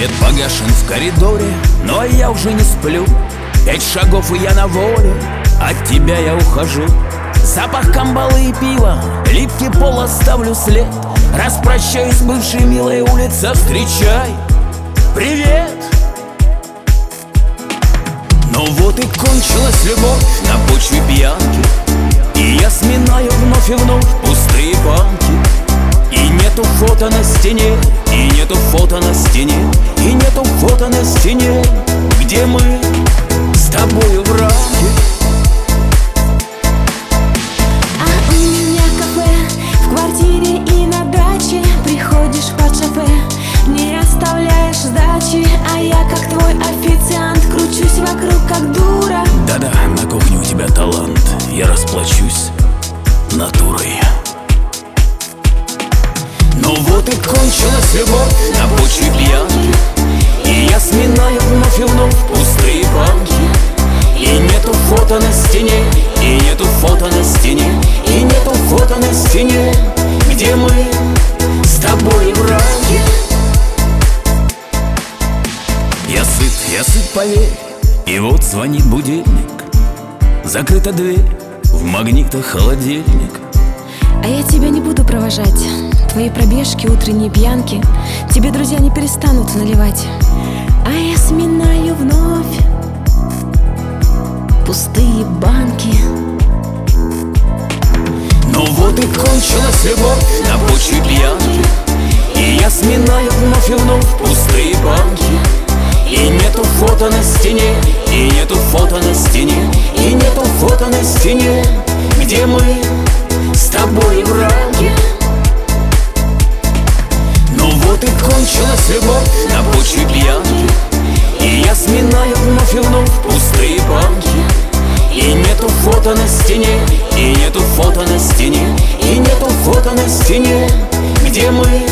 Свет погашен в коридоре, но я уже не сплю. Пять шагов и я на воле, от тебя я ухожу. Запах камбалы и пива, липкий пол оставлю след. Распрощаюсь с бывшей милой улица, встречай. Привет! Но вот и кончилась любовь на почве пьянки. И я сминаю вновь и вновь пустые банки. И нету фото на стене, и нету фото на стене фото на стене, где мы с тобою в рамке А у меня кафе в квартире и на даче. Приходишь под шофе, не оставляешь сдачи. А я как твой официант кручусь вокруг как дура. Да-да, на кухне у тебя талант. Я расплачусь натурой. Ну вот и кончилась любовь на почве пьянки я сминаю вновь и вновь пустые банки. И нету фото на стене, и нету фото на стене И нету фото на стене, где мы с тобой в рамке Я сыт, я сыт, поверь И вот звонит будильник. Закрыта дверь, в магнитах холодильник. А я тебя не буду провожать. Твои пробежки, утренние пьянки. Тебе друзья не перестанут наливать А я сминаю вновь Пустые банки. Ну вот и кончилась любовь на почве пьянки. И я сминаю вновь и вновь пустые банки. И нету фото на стене, и нету фото на стене И нету фото на стене, где мы с тобой в рамке кончилась любовь на почве пьянки. И я сминаю вновь и вновь пустые банки. И нету фото на стене, и нету фото на стене И нету фото на стене, где мы